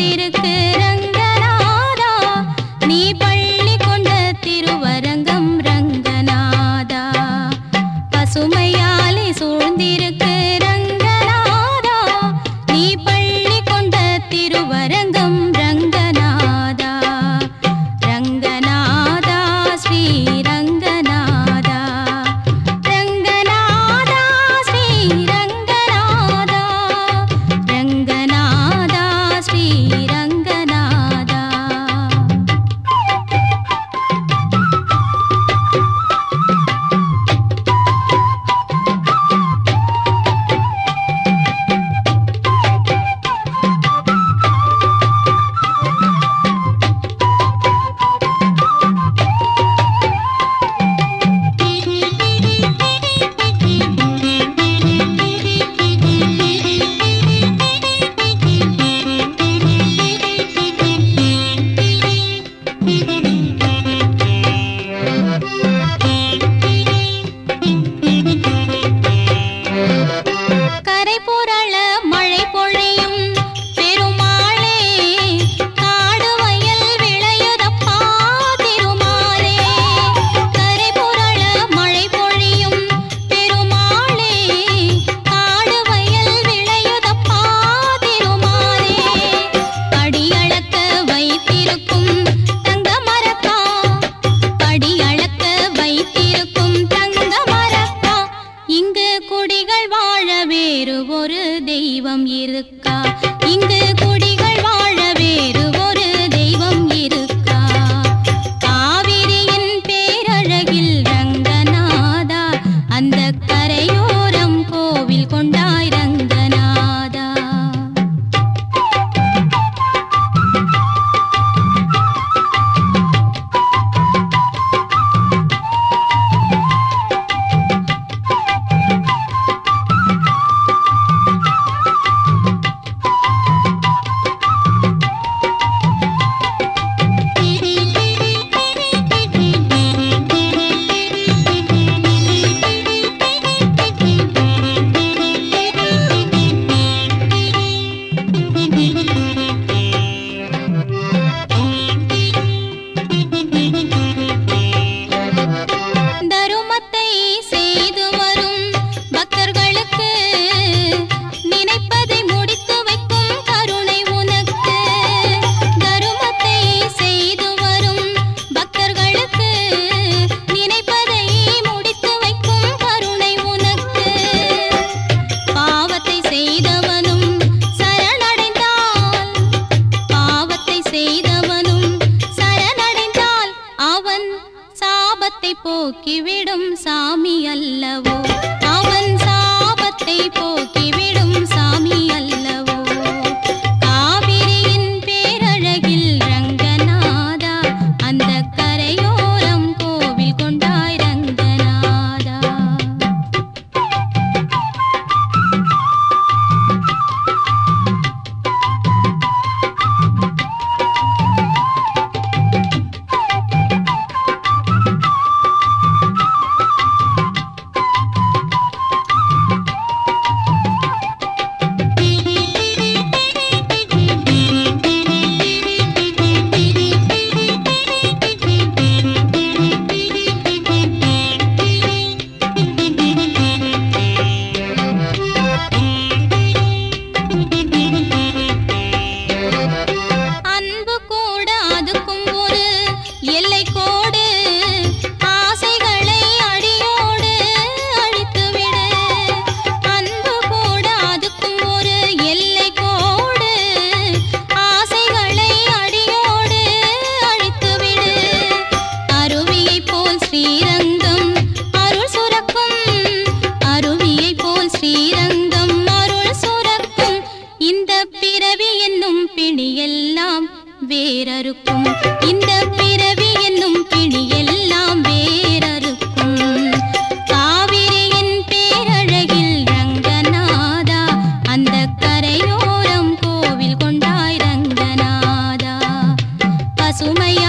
வந்திருக்கு ரங்கநாதா. நீ பள்ளி கொண்ட திருவரங்கம் ரங்கநாதா. சூழ்ந்திருக்கு வேறு ஒரு தெய்வம் இருக்கா? போக்கிவிடும் சாமி அல்லவோ? அவன் சாபத்தை போ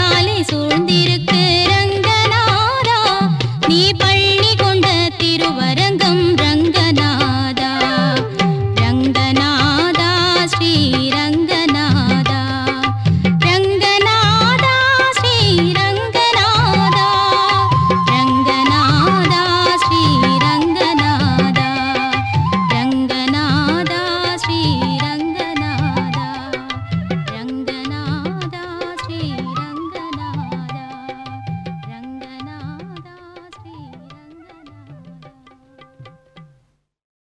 மலராலே சூழ்ந்திருக்கும்